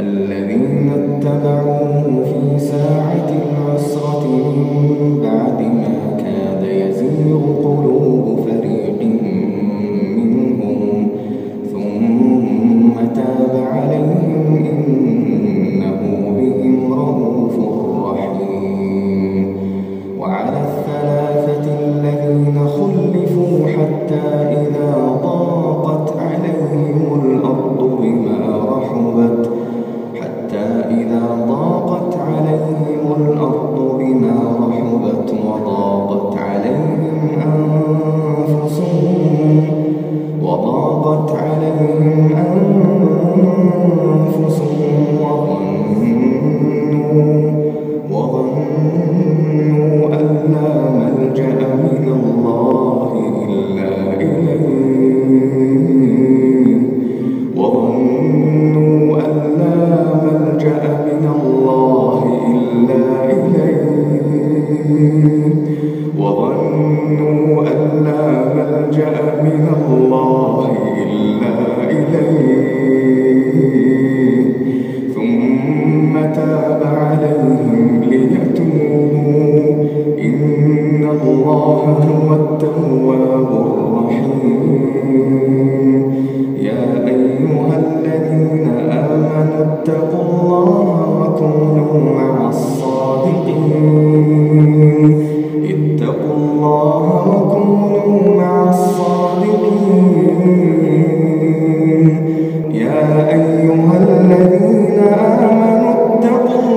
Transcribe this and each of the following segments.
الذين اتبعوه في ساعة العسرة من أيها الذين آمَنُوا اتَّقُوا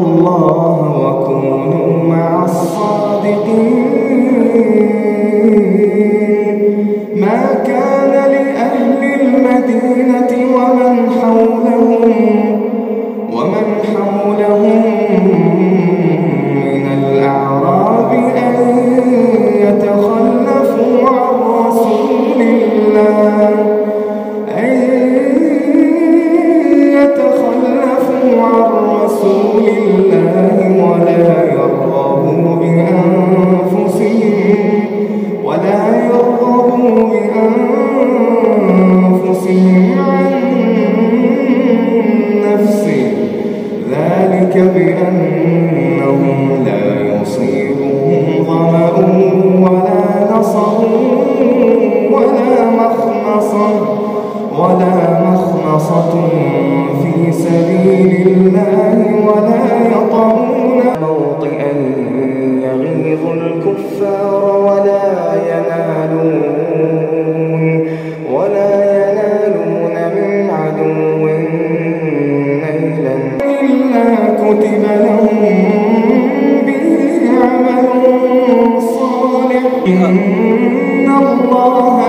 اللَّهَ. وَكُونُوا مَعَ الصَّادِقِينَ. بالله ولا يرضاه بها. الكفار ولا ينالون ولا ينالون من عدو نيلا. إلا كتب لهم به عمل صالح. إن الله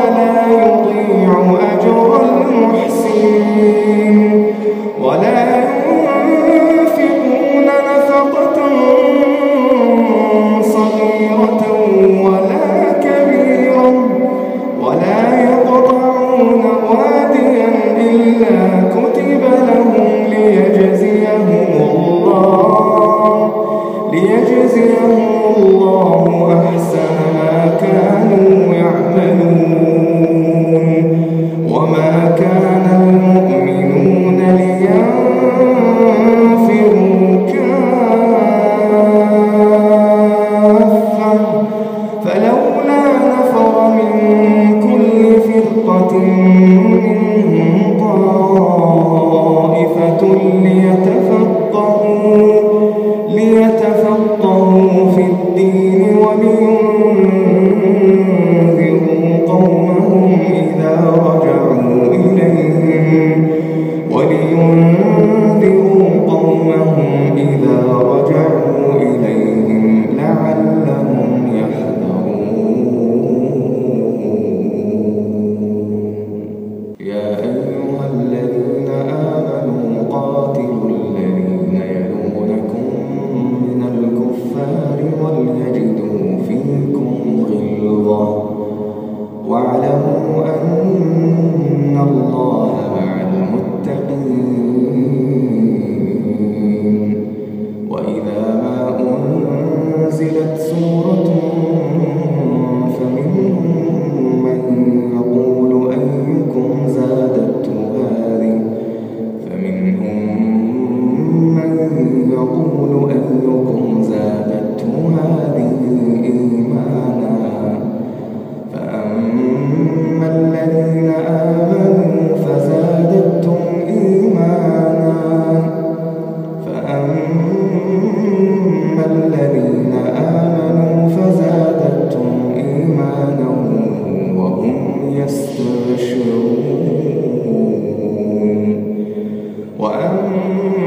Amen.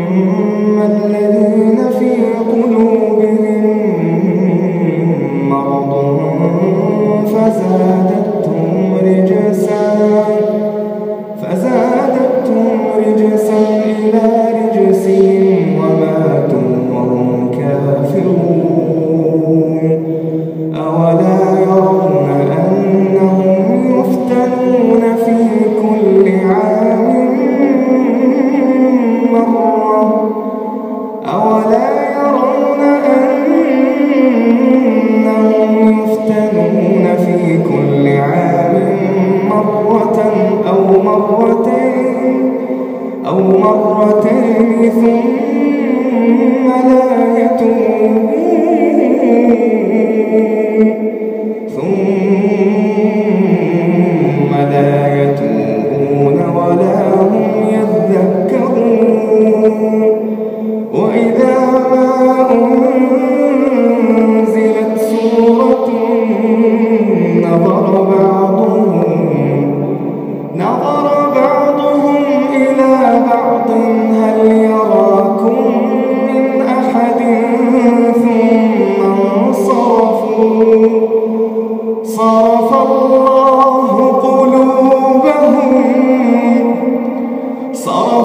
مرتين أو مرتين ثم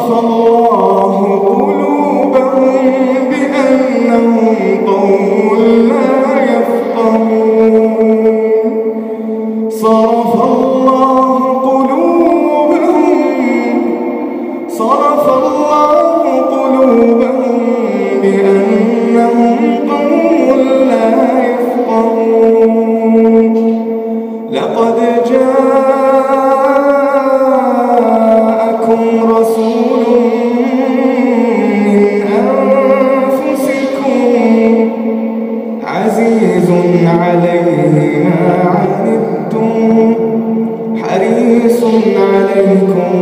أضعف الله قلوبهم بأنهم قوم لا يفقهون. صرف عزيز عليه ما عنتم حريص عليكم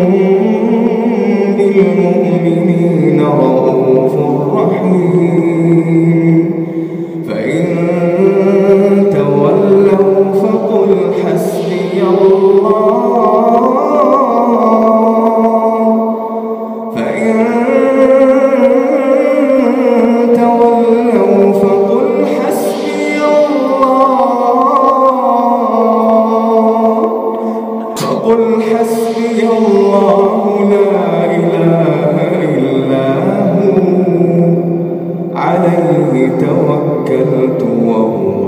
بالمؤمنين رؤوف رحيم. وقل حسبي الله لا إله إلا هو. عليه توكلت وهو